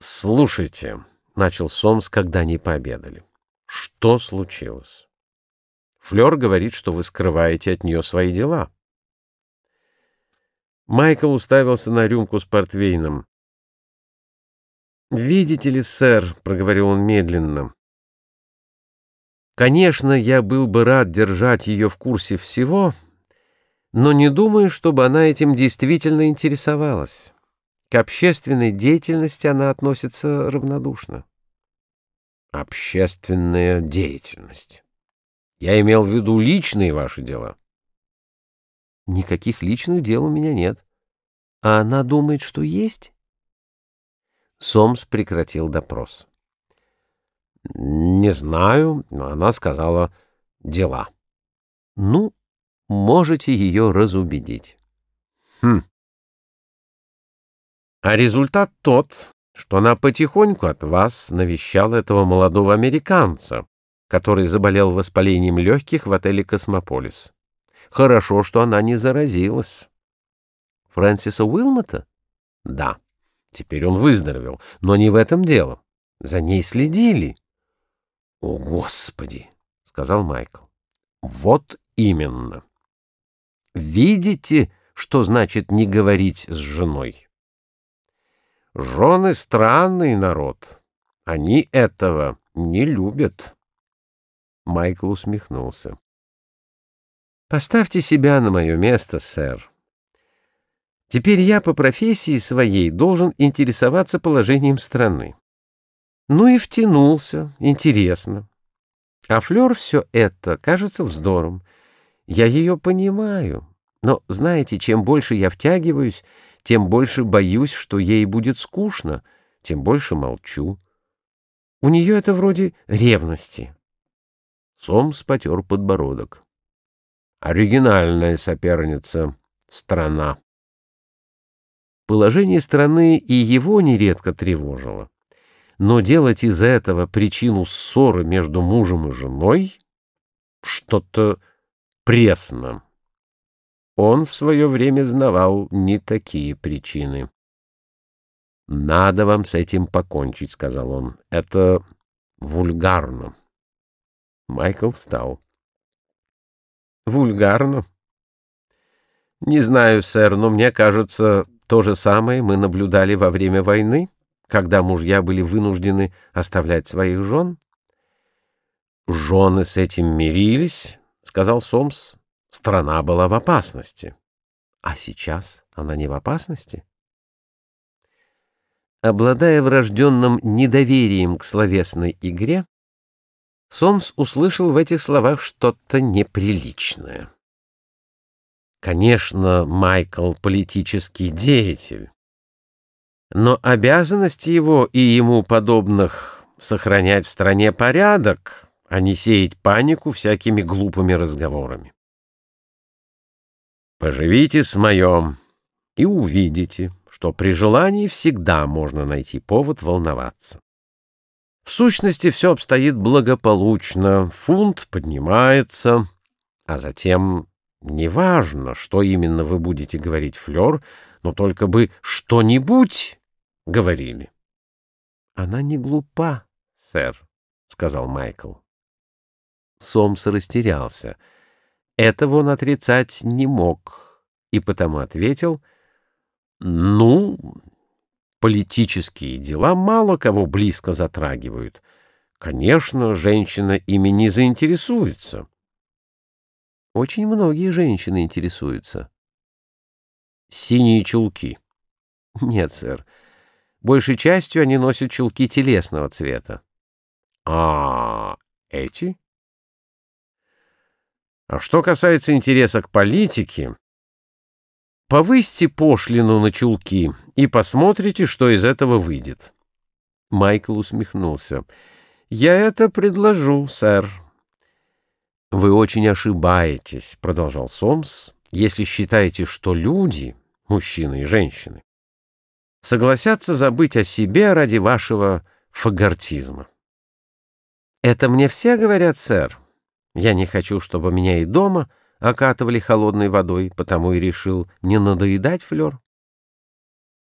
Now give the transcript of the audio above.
«Слушайте», — начал Сомс, когда они пообедали, — «что случилось? Флёр говорит, что вы скрываете от нее свои дела». Майкл уставился на рюмку с портвейном. «Видите ли, сэр», — проговорил он медленно, — «конечно, я был бы рад держать ее в курсе всего, но не думаю, чтобы она этим действительно интересовалась». К общественной деятельности она относится равнодушно. Общественная деятельность. Я имел в виду личные ваши дела. Никаких личных дел у меня нет. А она думает, что есть? Сомс прекратил допрос. Не знаю, но она сказала «дела». Ну, можете ее разубедить. Хм. А результат тот, что она потихоньку от вас навещала этого молодого американца, который заболел воспалением легких в отеле «Космополис». Хорошо, что она не заразилась. Фрэнсиса Уилмота? Да. Теперь он выздоровел. Но не в этом дело. За ней следили. — О, Господи! — сказал Майкл. — Вот именно. Видите, что значит не говорить с женой? Жены — странный народ. Они этого не любят. Майкл усмехнулся. «Поставьте себя на мое место, сэр. Теперь я по профессии своей должен интересоваться положением страны. Ну и втянулся, интересно. А Флёр все это кажется вздором. Я ее понимаю. Но, знаете, чем больше я втягиваюсь, тем больше боюсь, что ей будет скучно, тем больше молчу. У нее это вроде ревности. Сомс потер подбородок. Оригинальная соперница — страна. Положение страны и его нередко тревожило. Но делать из этого причину ссоры между мужем и женой — что-то пресно. Он в свое время знавал не такие причины. «Надо вам с этим покончить», — сказал он. «Это вульгарно». Майкл встал. «Вульгарно?» «Не знаю, сэр, но мне кажется, то же самое мы наблюдали во время войны, когда мужья были вынуждены оставлять своих жен». «Жены с этим мирились», — сказал Сомс. Страна была в опасности. А сейчас она не в опасности? Обладая врожденным недоверием к словесной игре, Сомс услышал в этих словах что-то неприличное. Конечно, Майкл — политический деятель, но обязанности его и ему подобных сохранять в стране порядок, а не сеять панику всякими глупыми разговорами. Поживите с моем и увидите, что при желании всегда можно найти повод волноваться. В сущности, все обстоит благополучно, фунт поднимается, а затем неважно, что именно вы будете говорить, Флёр, но только бы что-нибудь говорили. — Она не глупа, сэр, — сказал Майкл. Сомс растерялся — этого он отрицать не мог, и потому ответил, «Ну, политические дела мало кого близко затрагивают. Конечно, женщина ими не заинтересуется». Очень многие женщины интересуются. Синие чулки. Нет, сэр. Большей частью они носят чулки телесного цвета. А эти? А что касается интереса к политике, повысьте пошлину на чулки и посмотрите, что из этого выйдет. Майкл усмехнулся. «Я это предложу, сэр». «Вы очень ошибаетесь», — продолжал Сомс, «если считаете, что люди, мужчины и женщины, согласятся забыть о себе ради вашего фагортизма». «Это мне все говорят, сэр?» Я не хочу, чтобы меня и дома окатывали холодной водой, потому и решил не надоедать Флёр.